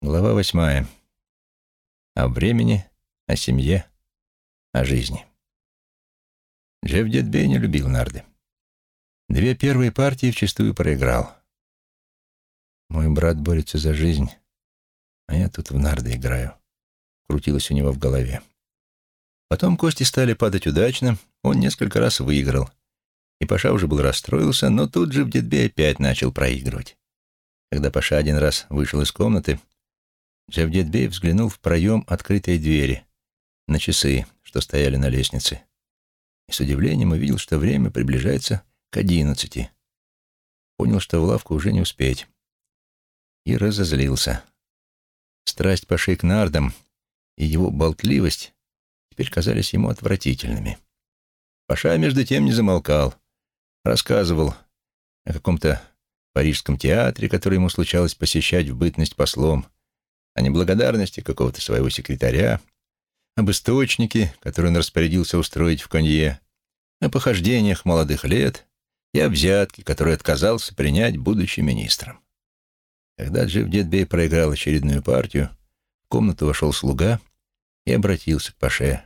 Глава восьмая. О времени, о семье, о жизни. Джефф Дедбей не любил нарды. Две первые партии вчастую проиграл. «Мой брат борется за жизнь, а я тут в нарды играю», — крутилось у него в голове. Потом кости стали падать удачно, он несколько раз выиграл. И Паша уже был расстроился, но тут же в Дедбе опять начал проигрывать. Когда Паша один раз вышел из комнаты, Джавдетбей взглянул в проем открытой двери на часы, что стояли на лестнице, и с удивлением увидел, что время приближается к одиннадцати. Понял, что в лавку уже не успеть. И разозлился. Страсть Паши к нардам и его болтливость теперь казались ему отвратительными. Паша, между тем, не замолкал. Рассказывал о каком-то парижском театре, который ему случалось посещать в бытность послом, о неблагодарности какого-то своего секретаря, об источнике, который он распорядился устроить в конье, о похождениях молодых лет и о взятке, которую отказался принять, будучи министром. Когда Джефф Дедбей проиграл очередную партию, в комнату вошел слуга и обратился к Паше.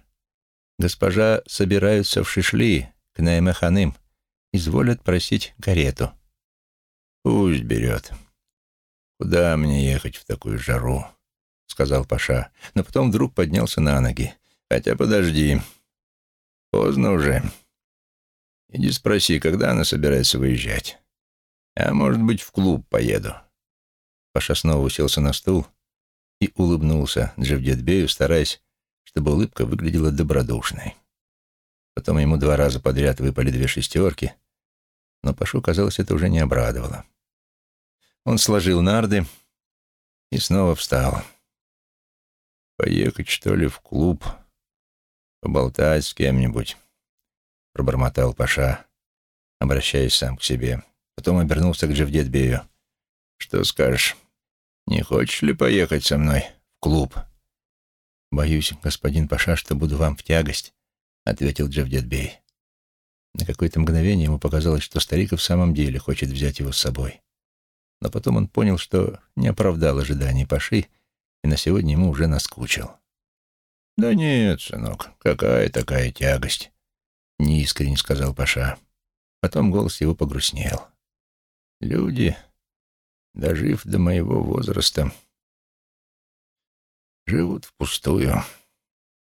«Госпожа собираются в Шишли, к Наэмеханым, изволят просить карету». «Пусть берет. Куда мне ехать в такую жару?» Сказал Паша, но потом вдруг поднялся на ноги. «Хотя подожди. Поздно уже. Иди спроси, когда она собирается выезжать. А может быть, в клуб поеду». Паша снова уселся на стул и улыбнулся Джавдетбею, стараясь, чтобы улыбка выглядела добродушной. Потом ему два раза подряд выпали две шестерки, но Пашу, казалось, это уже не обрадовало. Он сложил нарды и снова встал. Поехать, что ли, в клуб, поболтать с кем-нибудь, — пробормотал Паша, обращаясь сам к себе. Потом обернулся к Джавдетбею. «Что скажешь, не хочешь ли поехать со мной в клуб?» «Боюсь, господин Паша, что буду вам в тягость», — ответил Джавдетбей. На какое-то мгновение ему показалось, что старик в самом деле хочет взять его с собой. Но потом он понял, что не оправдал ожиданий Паши, — и на сегодня ему уже наскучил. «Да нет, сынок, какая такая тягость?» — неискренне сказал Паша. Потом голос его погрустнел. «Люди, дожив до моего возраста, живут впустую,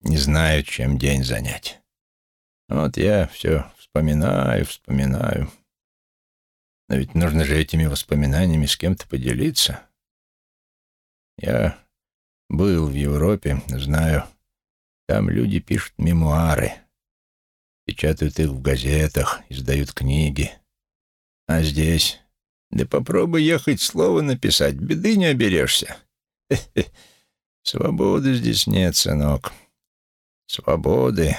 не знают, чем день занять. Вот я все вспоминаю, вспоминаю. Но ведь нужно же этими воспоминаниями с кем-то поделиться. Я был в Европе, знаю. Там люди пишут мемуары, печатают их в газетах, издают книги. А здесь... Да попробуй ехать слово написать, беды не оберешься. Свободы здесь нет, сынок. Свободы.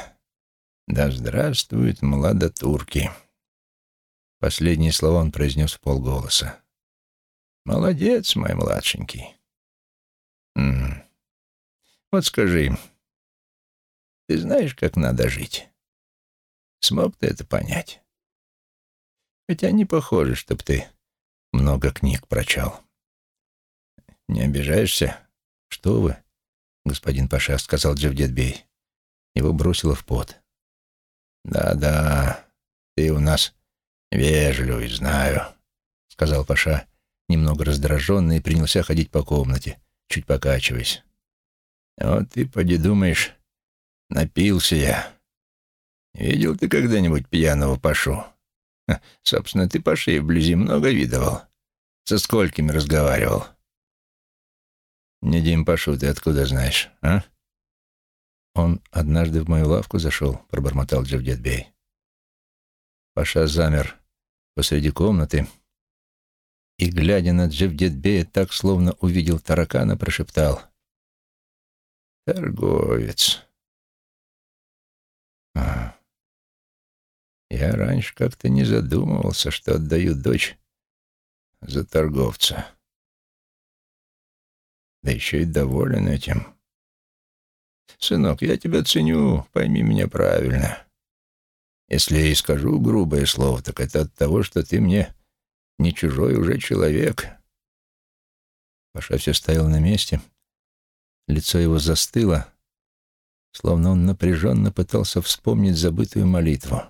Да здравствуют младотурки. Последние слова он произнес в полголоса. Молодец, мой младшенький. М Вот скажи, ты знаешь, как надо жить? Смог ты это понять? Хотя не похоже, чтоб ты много книг прочел. Не обижаешься? Что вы, господин Паша, сказал Джавдетбей. Его бросило в пот. Да-да, ты у нас вежливый, знаю, сказал Паша, немного раздраженный, и принялся ходить по комнате, чуть покачиваясь. «Вот ты, поди, думаешь, напился я. Видел ты когда-нибудь пьяного Пашу? Ха, собственно, ты Паши вблизи много видывал. Со сколькими разговаривал?» «Не Дим Пашу ты откуда знаешь, а?» «Он однажды в мою лавку зашел», — пробормотал Джавдетбей. Паша замер посреди комнаты, — и, глядя на Джевдетбея, так, словно увидел таракана, прошептал. «Торговец». А, я раньше как-то не задумывался, что отдаю дочь за торговца. Да еще и доволен этим. Сынок, я тебя ценю, пойми меня правильно. Если я и скажу грубое слово, так это от того, что ты мне не чужой уже человек. Паша все стоял на месте. Лицо его застыло, словно он напряженно пытался вспомнить забытую молитву.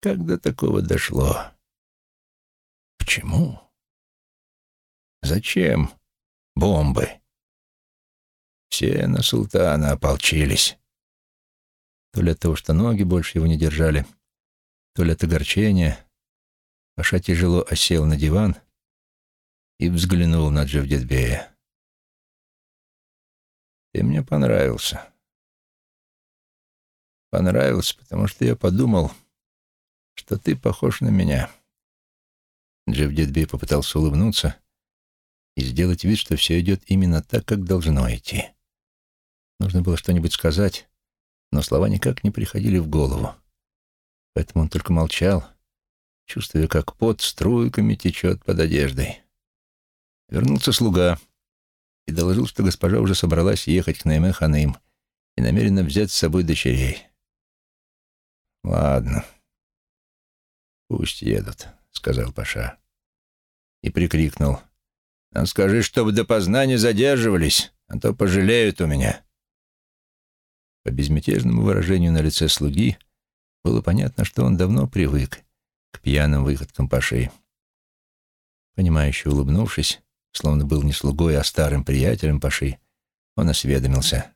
Как до такого дошло? Почему? Зачем бомбы? Все на султана ополчились. То ли от того, что ноги больше его не держали, то ли от огорчения. Паша тяжело осел на диван и взглянул на Джавдетбея. «Ты мне понравился. Понравился, потому что я подумал, что ты похож на меня». Джавдетбей попытался улыбнуться и сделать вид, что все идет именно так, как должно идти. Нужно было что-нибудь сказать, но слова никак не приходили в голову. Поэтому он только молчал, чувствуя, как пот струйками течет под одеждой. Вернулся слуга и доложил, что госпожа уже собралась ехать к Найме Ханым и намерена взять с собой дочерей. «Ладно, пусть едут», — сказал Паша. И прикрикнул. «А скажи, чтобы допоздна не задерживались, а то пожалеют у меня». По безмятежному выражению на лице слуги было понятно, что он давно привык к пьяным выходкам Паши. Понимающе улыбнувшись, словно был не слугой, а старым приятелем Паши, он осведомился.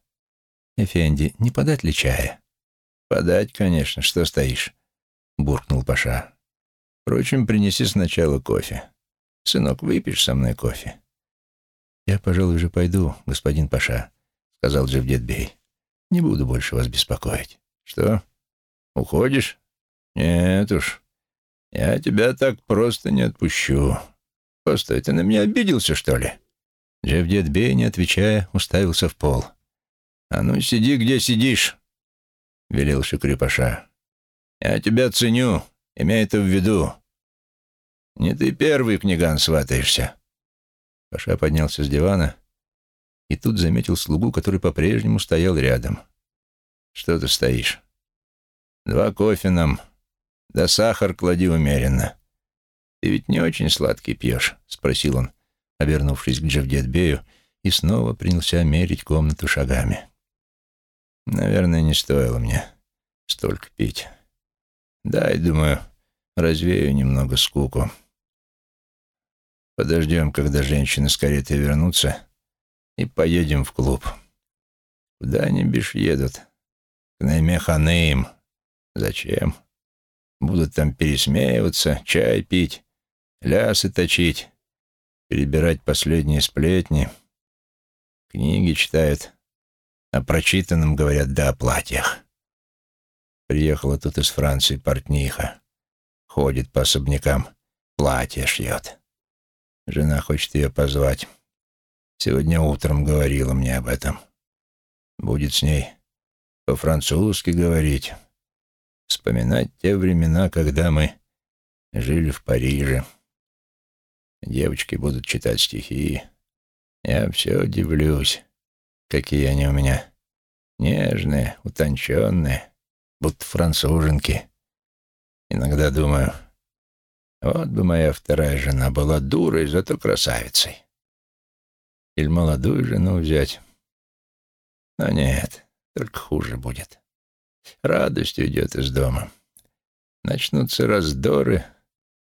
«Эфенди, не подать ли чая?» «Подать, конечно, что стоишь?» — буркнул Паша. «Впрочем, принеси сначала кофе. Сынок, выпьешь со мной кофе?» «Я, пожалуй, уже пойду, господин Паша», — сказал Джавдетбей. Не буду больше вас беспокоить. Что? Уходишь? Нет уж. Я тебя так просто не отпущу. Постой, ты на меня обиделся, что ли? Джевдет Бей, не отвечая, уставился в пол. «А ну, сиди, где сидишь», — велел Шикрипаша. «Я тебя ценю, имей это в виду. Не ты первый, книган, сватаешься». Паша поднялся с дивана и тут заметил слугу, который по-прежнему стоял рядом. «Что ты стоишь? Два кофе нам, да сахар клади умеренно. Ты ведь не очень сладкий пьешь?» — спросил он, обернувшись к Джавдетбею, и снова принялся мерить комнату шагами. «Наверное, не стоило мне столько пить. Дай, думаю, развею немного скуку. Подождем, когда женщины с каретой вернутся» и поедем в клуб. Куда они бишь едут? К Наймеханым. Зачем? Будут там пересмеиваться, чай пить, лясы точить, перебирать последние сплетни. Книги читают, о прочитанном говорят да о платьях. Приехала тут из Франции портниха. Ходит по особнякам, платье шьет. Жена хочет ее позвать. Сегодня утром говорила мне об этом. Будет с ней по-французски говорить, вспоминать те времена, когда мы жили в Париже. Девочки будут читать стихи. Я все удивлюсь, какие они у меня нежные, утонченные, будто француженки. Иногда думаю, вот бы моя вторая жена была дурой, зато красавицей. Или молодую жену взять. Но нет, только хуже будет. Радость уйдет из дома. Начнутся раздоры,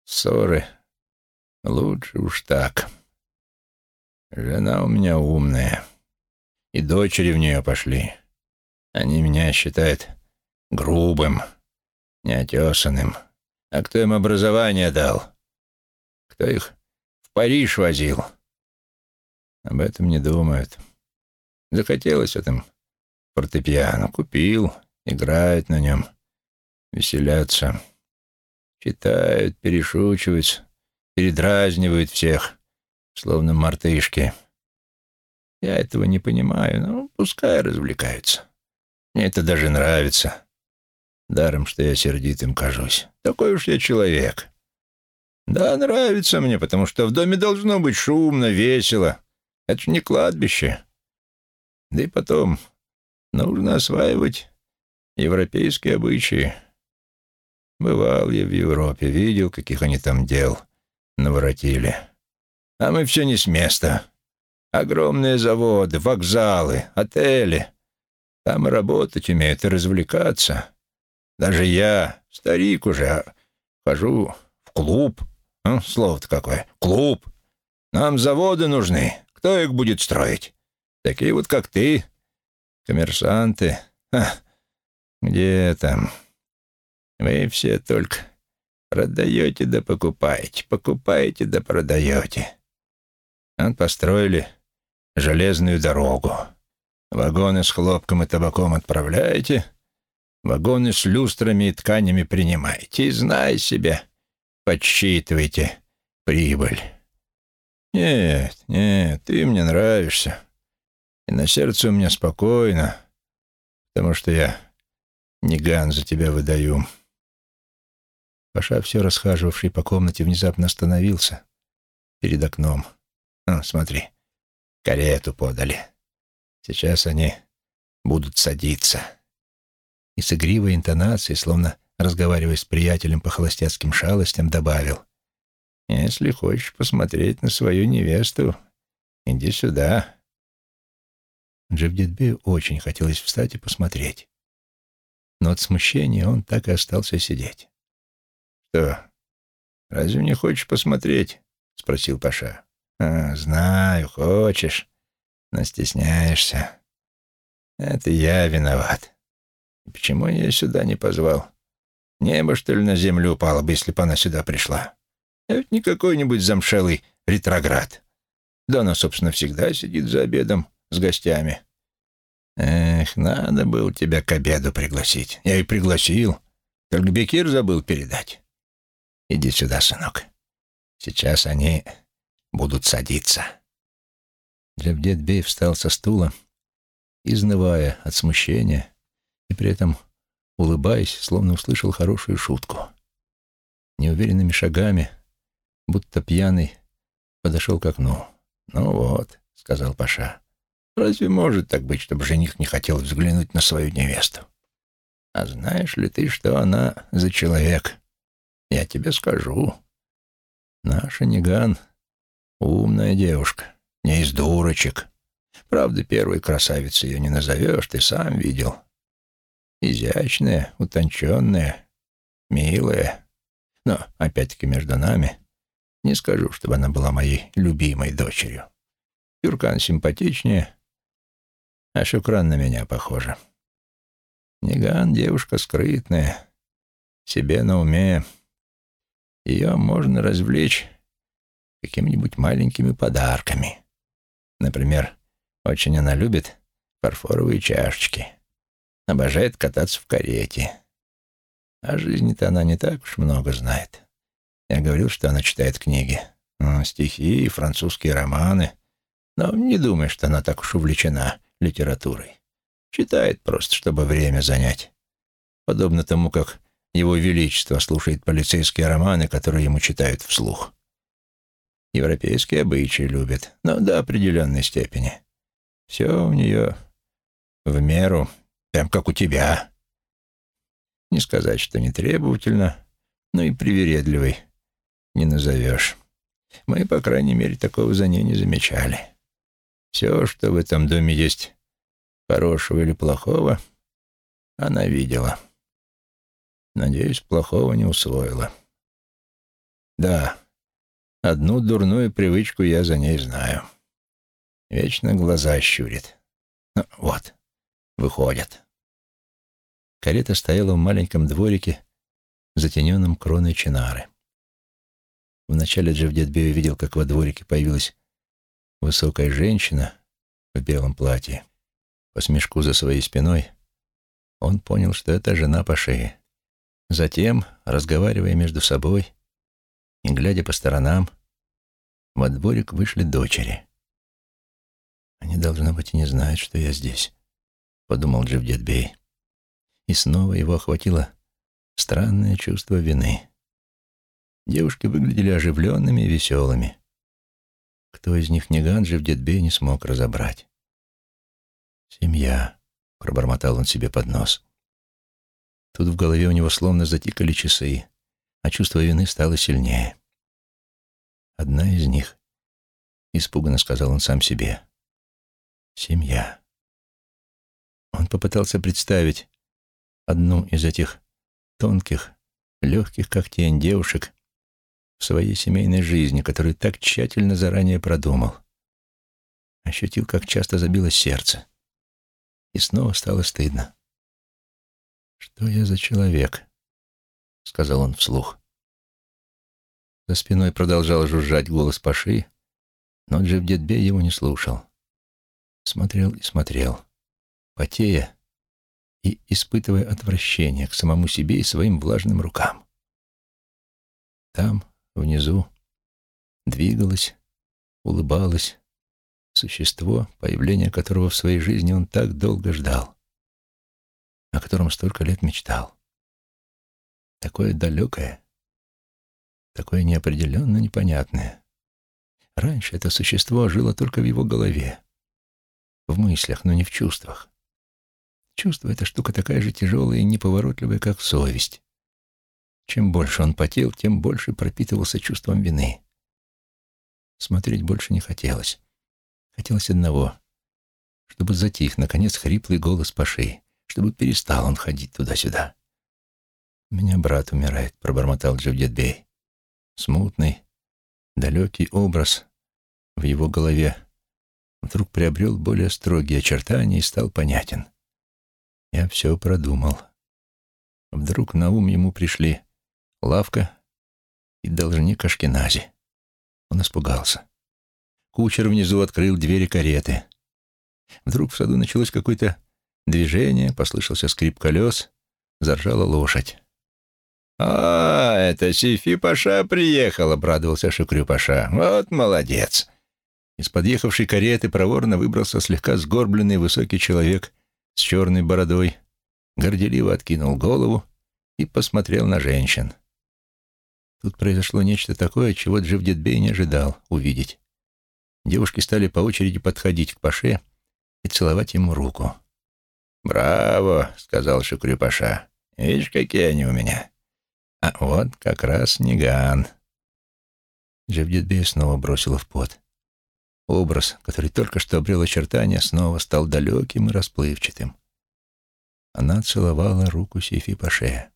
ссоры. Лучше уж так. Жена у меня умная. И дочери в нее пошли. Они меня считают грубым, неотесанным. А кто им образование дал? Кто их в Париж возил? Об этом не думают. Захотелось этом фортепиано. Купил, играет на нем, веселятся. Читают, перешучиваются, передразнивают всех, словно мартышки. Я этого не понимаю, но пускай развлекаются. Мне это даже нравится. Даром, что я сердитым кажусь. Такой уж я человек. Да, нравится мне, потому что в доме должно быть шумно, весело. Это ж не кладбище. Да и потом, нужно осваивать европейские обычаи. Бывал я в Европе, видел, каких они там дел наворотили. А мы все не с места. Огромные заводы, вокзалы, отели. Там работать умеют, и развлекаться. Даже я, старик уже, хожу в клуб. Ну, слово-то какое. Клуб. Нам заводы нужны. Кто их будет строить? Такие вот, как ты. Коммерсанты. Ха. Где там? Вы все только продаете да покупаете, покупаете да продаете. Вот построили железную дорогу. Вагоны с хлопком и табаком отправляете, вагоны с люстрами и тканями принимаете. И, знай себе, подсчитывайте прибыль. Нет, нет, ты мне нравишься. И на сердце у меня спокойно, потому что я не ган за тебя выдаю. Паша, все расхаживавший по комнате, внезапно остановился перед окном. «Ну, смотри, карету подали. Сейчас они будут садиться». И с игривой интонацией, словно разговаривая с приятелем по холостяцким шалостям, добавил. «Если хочешь посмотреть на свою невесту, иди сюда». Джавдетбею очень хотелось встать и посмотреть но от смущения он так и остался сидеть. «Что, разве не хочешь посмотреть?» — спросил Паша. «А, знаю, хочешь, но стесняешься. Это я виноват. Почему я сюда не позвал? Небо, что ли, на землю упало бы, если бы она сюда пришла? Я ведь не какой-нибудь замшелый ретроград. Да она, собственно, всегда сидит за обедом с гостями. Эх, надо было тебя к обеду пригласить. Я и пригласил. Только Бекир забыл передать. Иди сюда, сынок. Сейчас они будут садиться. Джавдет Бей встал со стула, изнывая от смущения и при этом улыбаясь, словно услышал хорошую шутку. Неуверенными шагами, будто пьяный, подошел к окну. «Ну вот», — сказал Паша, Разве может так быть, чтобы жених не хотел взглянуть на свою невесту? А знаешь ли ты, что она за человек? Я тебе скажу. Наша Ниган — умная девушка, не из дурочек. Правда, первой красавицей ее не назовешь, ты сам видел. Изящная, утонченная, милая. Но, опять-таки, между нами, не скажу, чтобы она была моей любимой дочерью. Юркан симпатичнее, а Шукран на меня похожа. Ниган девушка скрытная, себе на уме. Ее можно развлечь какими-нибудь маленькими подарками. Например, очень она любит фарфоровые чашечки, обожает кататься в карете. А жизни-то она не так уж много знает. Я говорил, что она читает книги, ну, стихи и французские романы, но не думаю, что она так уж увлечена литературой. Читает просто, чтобы время занять. Подобно тому, как его Величество слушает полицейские романы, которые ему читают вслух. Европейские обычаи любит, но до определенной степени. Все у нее в меру, прям как у тебя. Не сказать, что не требовательно, но и привередливый не назовешь. Мы, по крайней мере, такого за ней не замечали. Все, что в этом доме есть хорошего или плохого, она видела. Надеюсь, плохого не усвоила. Да, одну дурную привычку я за ней знаю. Вечно глаза щурит. Ну, вот, выходят. Карета стояла в маленьком дворике, затененном кроной чинары. Вначале Джавдетбей увидел, как во дворике появилась Высокая женщина в белом платье, по смешку за своей спиной, он понял, что это жена по шее. Затем, разговаривая между собой и глядя по сторонам, во дворик вышли дочери. «Они, должно быть, и не знают, что я здесь», — подумал Джавдетбей. И снова его охватило странное чувство вины. Девушки выглядели оживленными и веселыми. Кто из них не Ганджи в Детбе не смог разобрать. «Семья», — пробормотал он себе под нос. Тут в голове у него словно затикали часы, а чувство вины стало сильнее. Одна из них испуганно сказал он сам себе. Семья. Он попытался представить одну из этих тонких, легких, как тень девушек своей семейной жизни, которую так тщательно заранее продумал. Ощутил, как часто забилось сердце. И снова стало стыдно. «Что я за человек?» — сказал он вслух. За спиной продолжал жужжать голос Паши, но Джевдетбе его не слушал. Смотрел и смотрел, потея и испытывая отвращение к самому себе и своим влажным рукам. Там, внизу, двигалось, улыбалось существо, появление которого в своей жизни он так долго ждал, о котором столько лет мечтал. Такое далекое, такое неопределенно непонятное. Раньше это существо жило только в его голове, в мыслях, но не в чувствах. Чувство — это штука такая же тяжелая и неповоротливая, как совесть. Чем больше он потел, тем больше пропитывался чувством вины. Смотреть больше не хотелось. Хотелось одного — чтобы затих, наконец, хриплый голос Паши, чтобы перестал он ходить туда-сюда. «У меня брат умирает», — пробормотал Джавдетбей. Смутный, далекий образ в его голове вдруг приобрел более строгие очертания и стал понятен. Я все продумал. Вдруг на ум ему пришли лавка и должник Ашкенази. Он испугался. Кучер внизу открыл двери кареты. Вдруг в саду началось какое-то движение, послышался скрип колес, заржала лошадь. «А, это Сифи Паша приехал», — обрадовался Шукрю Паша. «Вот молодец». Из подъехавшей кареты проворно выбрался слегка сгорбленный высокий человек с черной бородой, горделиво откинул голову и посмотрел на женщин. Тут произошло нечто такое, чего Дживдетбей не ожидал увидеть. Девушки стали по очереди подходить к Паше и целовать ему руку. «Браво!» — сказал Шукрю Паша. «Видишь, какие они у меня!» А вот как раз Ниган. Джавдетбей снова бросила в пот. Образ, который только что обрел очертания, снова стал далеким и расплывчатым. Она целовала руку Сифи Паше.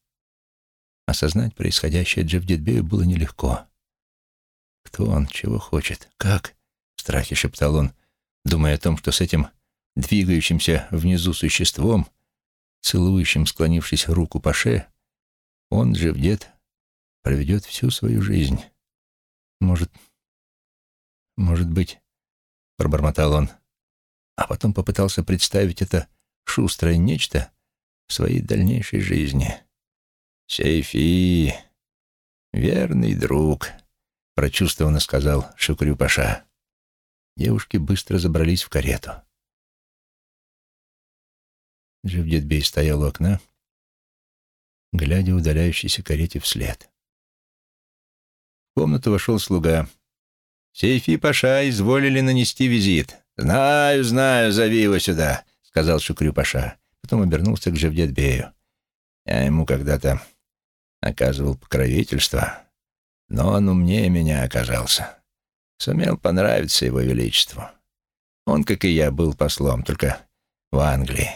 Осознать происходящее Джавдетбею было нелегко. Кто он, чего хочет, как? В страхе шептал он, думая о том, что с этим двигающимся внизу существом, целующим, склонившись руку Паше, он же в дед проведет всю свою жизнь. Может, может быть, пробормотал он, а потом попытался представить это шустрое нечто в своей дальнейшей жизни. «Сейфи, верный друг», — прочувствованно сказал Шукрю Паша. Девушки быстро забрались в карету. Джевдетбей стоял у окна, глядя удаляющейся карете вслед. В комнату вошел слуга. «Сейфи Паша изволили нанести визит». «Знаю, знаю, зови его сюда», — сказал Шукрю Паша. Потом обернулся к Жевдетбею. «Я ему когда-то оказывал покровительство, но он умнее меня оказался. Сумел понравиться его величеству. Он, как и я, был послом, только в Англии.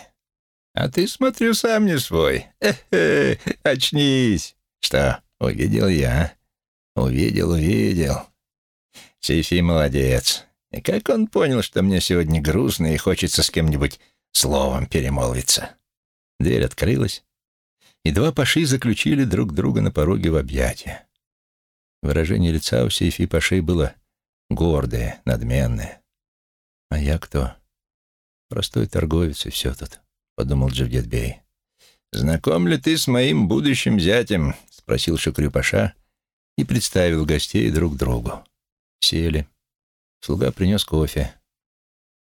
А ты, смотрю, сам не свой. Э-э, очнись. Что, увидел я? Увидел, увидел. Сейфи молодец. И как он понял, что мне сегодня грустно и хочется с кем-нибудь словом перемолвиться? Дверь открылась, и два паши заключили друг друга на пороге в объятия. Выражение лица у Сейфи паши было гордое, надменное. А я кто? Простой торговец и все тут. — подумал Джавдетбей. «Знаком ли ты с моим будущим зятем?» — спросил Шакрю-паша и представил гостей друг другу. Сели. Слуга принес кофе.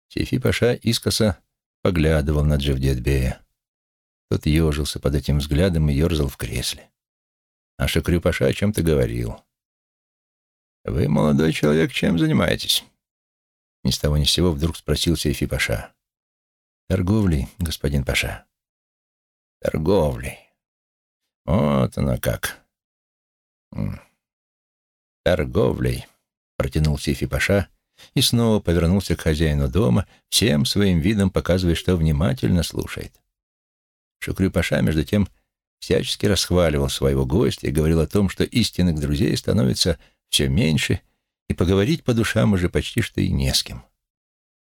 Сейфи-паша искоса поглядывал на Джавдетбея. Тот ежился под этим взглядом и ерзал в кресле. А Шакрю-паша о чем-то говорил. «Вы, молодой человек, чем занимаетесь?» Ни с того ни с сего вдруг спросил Сейфи-паша. Торговлей, господин Паша. Торговлей. Вот оно как. Торговлей, протянул Сифи Паша и снова повернулся к хозяину дома, всем своим видом показывая, что внимательно слушает. Шукрю-паша, между тем, всячески расхваливал своего гостя и говорил о том, что истинных друзей становится все меньше, и поговорить по душам уже почти что и не с кем.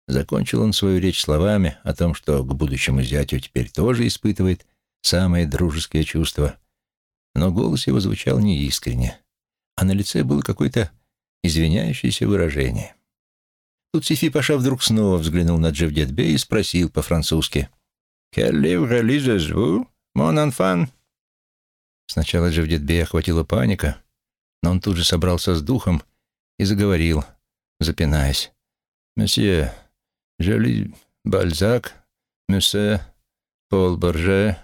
Закончил он свою речь словами о том, что к будущему зятю теперь тоже испытывает самые дружеские чувства, но голос его звучал неискренне, а на лице было какое-то извиняющееся выражение. Тут Сифи Паша вдруг снова взглянул на Джевдетбе и спросил по-французски «Quel livre lisez-vous, mon enfant?» Сначала Джевдетбе охватила паника, но он тут же собрался с духом и заговорил, запинаясь. «Месье, lis Бальзак, Мюссе, Пол Борже,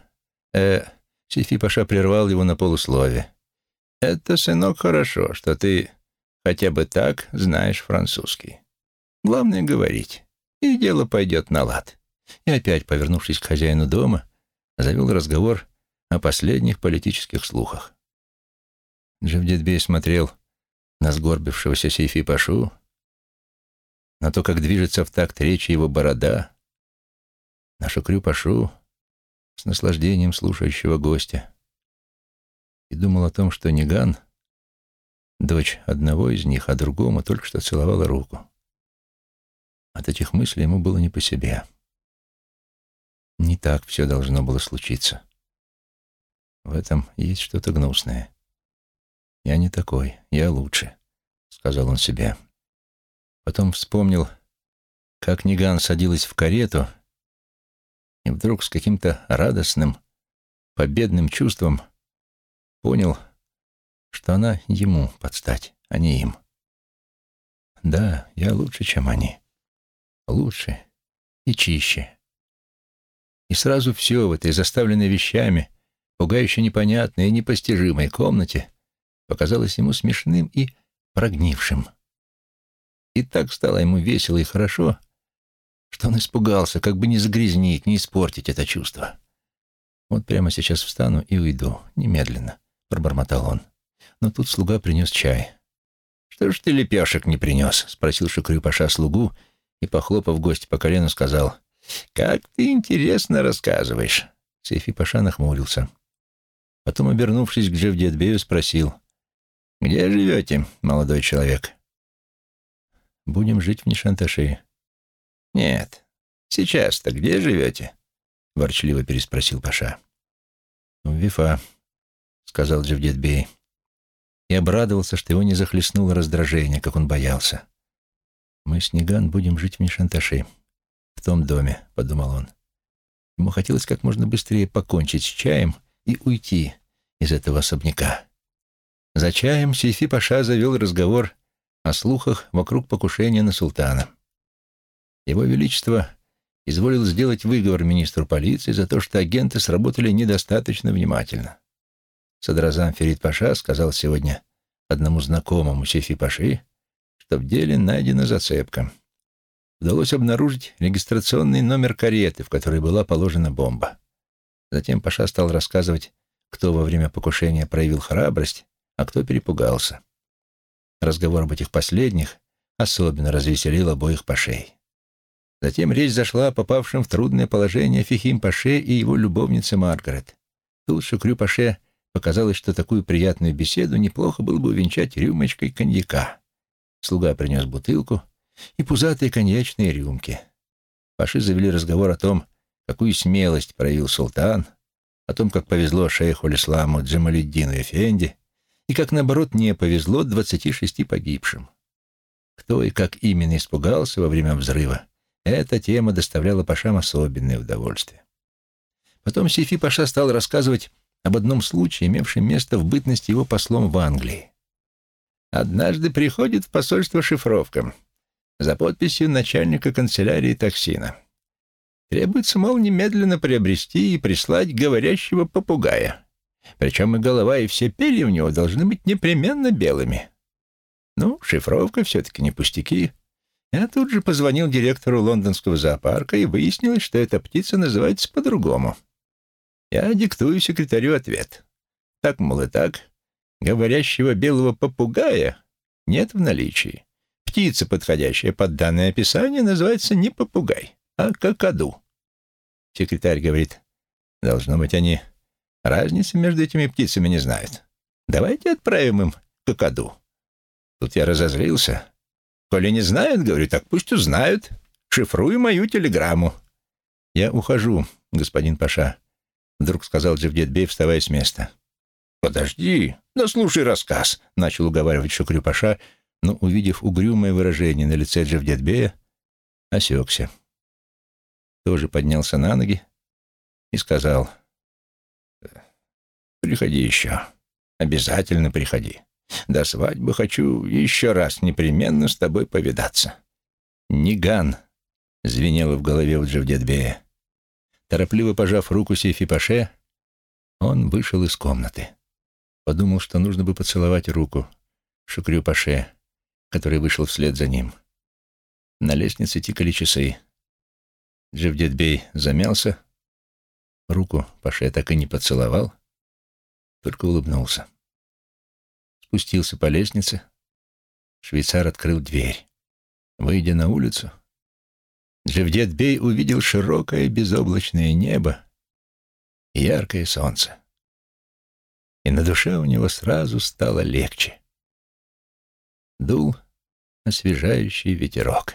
э...» Сифи Паша прервал его на полуслове. «Это, сынок, хорошо, что ты хотя бы так знаешь французский. Главное — говорить, и дело пойдет на лад». И опять, повернувшись к хозяину дома, завел разговор о последних политических слухах. Джавдетбей смотрел на сгорбившегося Сейфи Пашу, на то, как движется в такт речи его борода, на Шукрю Пашу, с наслаждением слушающего гостя, и думал о том, что Ниган, дочь одного из них, а другому только что целовала руку. От этих мыслей ему было не по себе. Так все должно было случиться. В этом есть что-то гнусное. «Я не такой, я лучше», — сказал он себе. Потом вспомнил, как Ниган садилась в карету, и вдруг с каким-то радостным, победным чувством понял, что она ему подстать, а не им. Да, я лучше, чем они. Лучше и чище. И сразу все в этой заставленной вещами, пугающе непонятной и непостижимой комнате показалось ему смешным и прогнившим. И так стало ему весело и хорошо, что он испугался, как бы не загрязнить, не испортить это чувство. «Вот прямо сейчас встану и уйду, немедленно», — пробормотал он. Но тут слуга принес чай. «Что ж ты лепешек не принес?» — спросил Шукрю-паша слугу и, похлопав гость по колену, сказал, «Как ты интересно рассказываешь!» Сейфи Паша нахмурился. Потом, обернувшись к Джевдетбею, спросил, «Где живете, молодой человек?» «Будем жить в Нишанташи». «Нет. Сейчас-то где живете?» — ворчливо переспросил Паша. «В Вифа», — сказал Джевдетбей. И обрадовался, что его не захлестнуло раздражение, как он боялся. «Мы с Ниган будем жить в Нишанташи, в том доме», — подумал он. Ему хотелось как можно быстрее покончить с чаем и уйти из этого особняка. За чаем Сейфи Паша завел разговор о слухах вокруг покушения на султана. Его Величество изволил сделать выговор министру полиции за то, что агенты сработали недостаточно внимательно. Садразам Ферид Паша сказал сегодня одному знакомому Сейфи Паши, что в деле найдена зацепка. Удалось обнаружить регистрационный номер кареты, в которой была положена бомба. Затем Паша стал рассказывать, кто во время покушения проявил храбрость, а кто перепугался. Разговор об этих последних особенно развеселил обоих пашей. Затем речь зашла о попавшем в трудное положение Фихим Паше и его любовнице Маргарет. Тут Шукрю Паше показалось, что такую приятную беседу неплохо было бы увенчать рюмочкой коньяка. Слуга принес бутылку и пузатые коньячные рюмки. Паши завели разговор о том, какую смелость проявил султан, о том, как повезло шейху Исламу Джамалиддину Эфенди, и как, наоборот, не повезло 26 погибшим. Кто и как именно испугался во время взрыва, эта тема доставляла Пашам особенное удовольствие. Потом Сифи Паша стал рассказывать об одном случае, имевшем место в бытности его послом в Англии. Однажды приходит в посольство шифровка за подписью начальника канцелярии токсина. Требуется, мол, немедленно приобрести и прислать говорящего попугая. Причем и голова, и все перья у него должны быть непременно белыми. Ну, шифровка все-таки не пустяки. Я тут же позвонил директору лондонского зоопарка, и выяснилось, что эта птица называется по-другому. Я диктую секретарю ответ. Так, мол, и так. Говорящего белого попугая нет в наличии. Птица, подходящая под данное описание, называется не попугай, а какаду. Секретарь говорит, должно быть, они разницы между этими птицами не знают. Давайте отправим им какаду. Тут я разозлился. Коли не знают, говорю, так пусть узнают. Шифруй мою телеграмму. Я ухожу, господин Паша, вдруг сказал Джавдетбей, вставая с места. «Подожди, да слушай рассказ», — начал уговаривать Шукрю Паша, но, увидев угрюмое выражение на лице Джавдетбея, осекся. Тоже поднялся на ноги и сказал, «Приходи еще, обязательно приходи. До свадьбы хочу еще раз непременно с тобой повидаться». «Ниган», — звенело в голове у Джавдетбея. Торопливо пожав руку Сейфи Паше, он вышел из комнаты. Подумал, что нужно бы поцеловать руку Шукрю Паше, который вышел вслед за ним. На лестнице тикали часы. Джевдетбей замялся. Руку Паше так и не поцеловал, только улыбнулся. Спустился по лестнице. Швейцар открыл дверь. Выйдя на улицу, Джевдетбей увидел широкое безоблачное небо и яркое солнце и на душе у него сразу стало легче. Дул освежающий ветерок.